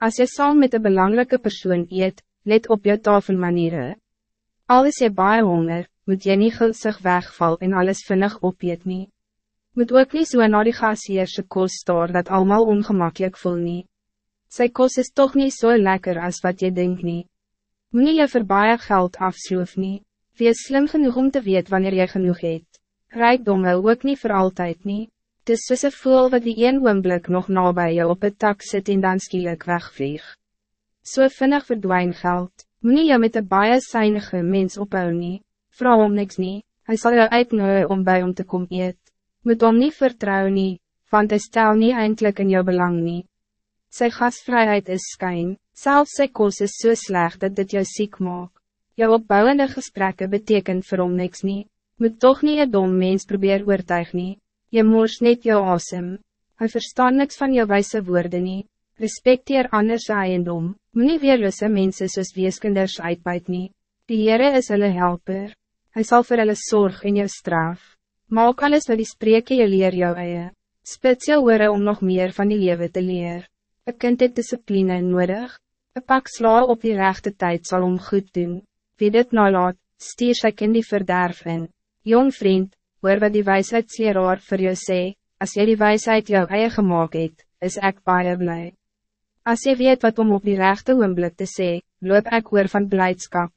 Als je saam met een belangrijke persoon eet, let op je tafelmanieren. Al is je baie honger, moet je niet gulzig wegval en alles vinnig opeet nie. Moet ook niet so na die gasheerse kos staar dat allemaal ongemakkelijk voel nie. Sy kos is toch niet zo so lekker als wat je denkt nie. Moet nie je vir baie geld afsloof nie. Wees slim genoeg om te weten wanneer je genoeg eet. Rijkdom wil ook niet voor altijd nie. Het is soos een voel wat die een oomblik nog nabij je op het tak zit en dan skielik wegvlieg. So vinnig verdwijn geld, moet jy met een baie seinige mens ophou nie, vraag om niks nie, hy sal jou uitnooi om bij om te kom eet. Moet om niet vertrouwen nie, want hy stel nie eindelijk in jou belang nie. Sy gastvrijheid is skyn, selfs sy kos is so sleg dat dit jou ziek maak. Jou opbouwende gesprekken betekent vir hom niks nie, moet toch niet een dom mens probeer oortuig nie. Je moors net jou asem. Hij verstaan niks van jou wijze woorden niet. Respecteer anders eiendom. Moet nie weerlose mense soos weeskinders uitbuit nie. Die Heere is hulle helper. Hij zal voor hulle zorg in jou straf. Maak alles wat die spreke je leer jou eie. Spits jou oore om nog meer van die leven te leer. Een kind het discipline nodig. Een pak sla op die rechte tijd zal om goed doen. Wie dit nalaat, stier sy kind die verderf in. Jong vriend, hoor wat die wijsheidsleraar voor jou sê, als jy die wijsheid jou eie gemaakt het, is ek baie blij. Als je weet wat om op die rechte oomblik te sê, loop ek oor van blijdschap.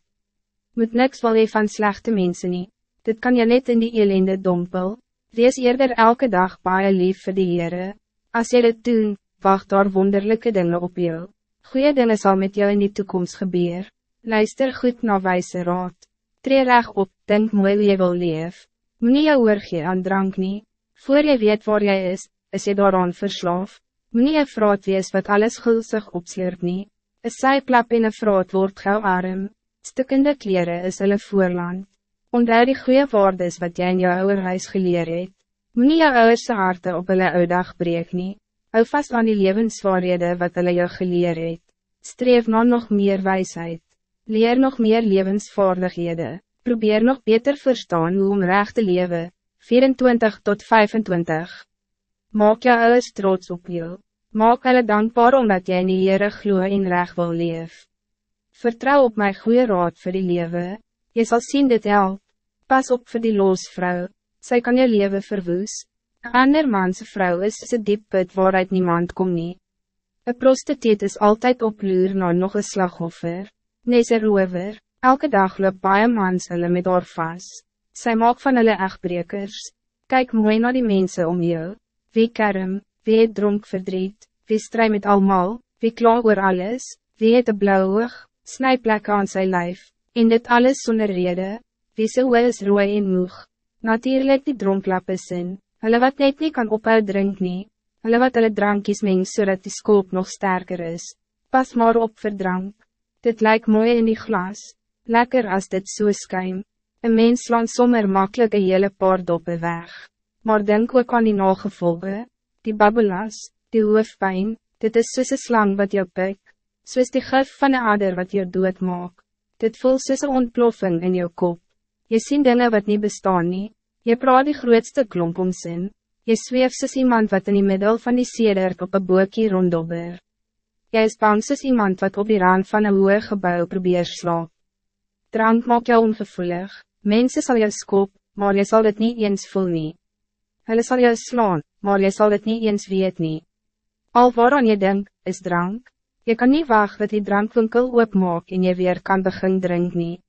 Moet niks wil jy van slechte mensen nie, dit kan je net in die elende dompel, wees eerder elke dag baie lief vir die Heere. Als jy dit doen, wacht daar wonderlijke dingen op jou. Goeie dingen zal met jou in die toekomst gebeuren. Luister goed naar wijze raad. Tree recht op, denk mooi wie je wil leven. Moet nie jou oorgee aan drank nie, voor jy weet waar jy is, is jy daaraan verslaaf. Moet nie jou vraat wees wat alles gulsig opsleert nie, een syplap en een vraat word gauw arm, stikkende kleren is hulle voorland. Onthou die goede waardes wat jy in jou ouwerhuis geleer het. Moet nie jou ouwerse harte op hulle oudag breek nie, hou vast aan die levenswaarhede wat hulle jou geleer het. Streef na nog meer wijsheid, leer nog meer levensvaardighede probeer nog beter verstaan hoe om recht te leven, 24 tot 25. Maak jou ouders trots op jou, maak hulle dankbaar omdat jy in die Heere glo en recht wil leef. Vertrouw op my goede raad voor die leven, jy sal sien dit help, pas op voor die loosvrou, sy kan jou leven verwoes. Een ander manse vrou is een diep put waaruit niemand kom nie. Een prostituut is altijd op luur na nog een slagoffer, nee sy rover. Elke dag loop baie mans hulle met haar vast. Sy maak van hulle echtbrekers. Kijk mooi naar die mensen om jou. Wie kerm, wie het dronk verdriet, wie strij met almal, wie kla oor alles, wie het een blauw oog, snijplek aan sy lijf, en dit alles zonder rede, wie sy oor is rooi en moeg. Natuurlijk die dronklappe sin, hulle wat net nie kan ophou drink nie, hulle wat hulle drankies meng zodat die skoop nog sterker is. Pas maar op vir drank, dit lijkt mooi in die glas lekker als dit so skyn. Een mens slaan sommer makkelijk een hele paar doppen weg. Maar denk ook aan die nagevolge, die babbelas, die hoofdpijn, dit is soos een slang wat jou pik, soos die gif van een ader wat jou dood maak. Dit voel soos een ontploffing in jou kop. Je ziet dingen wat niet bestaan nie, je praat die grootste klomp om zin. Je zweef soos iemand wat in die middel van die sedert op een boekie rondobber. Jy is bang soos iemand wat op die rand van een hoge gebouw probeer slaap. Drank maak jou ongevoelig, mensen zal jou skop, maar je zal het niet eens voel nie. Hulle sal jou slaan, maar je zal het niet eens weet nie. Al waaraan je denkt, is drank. Je kan niet wachten dat die drankwinkel oopmaak en je weer kan begin drink nie.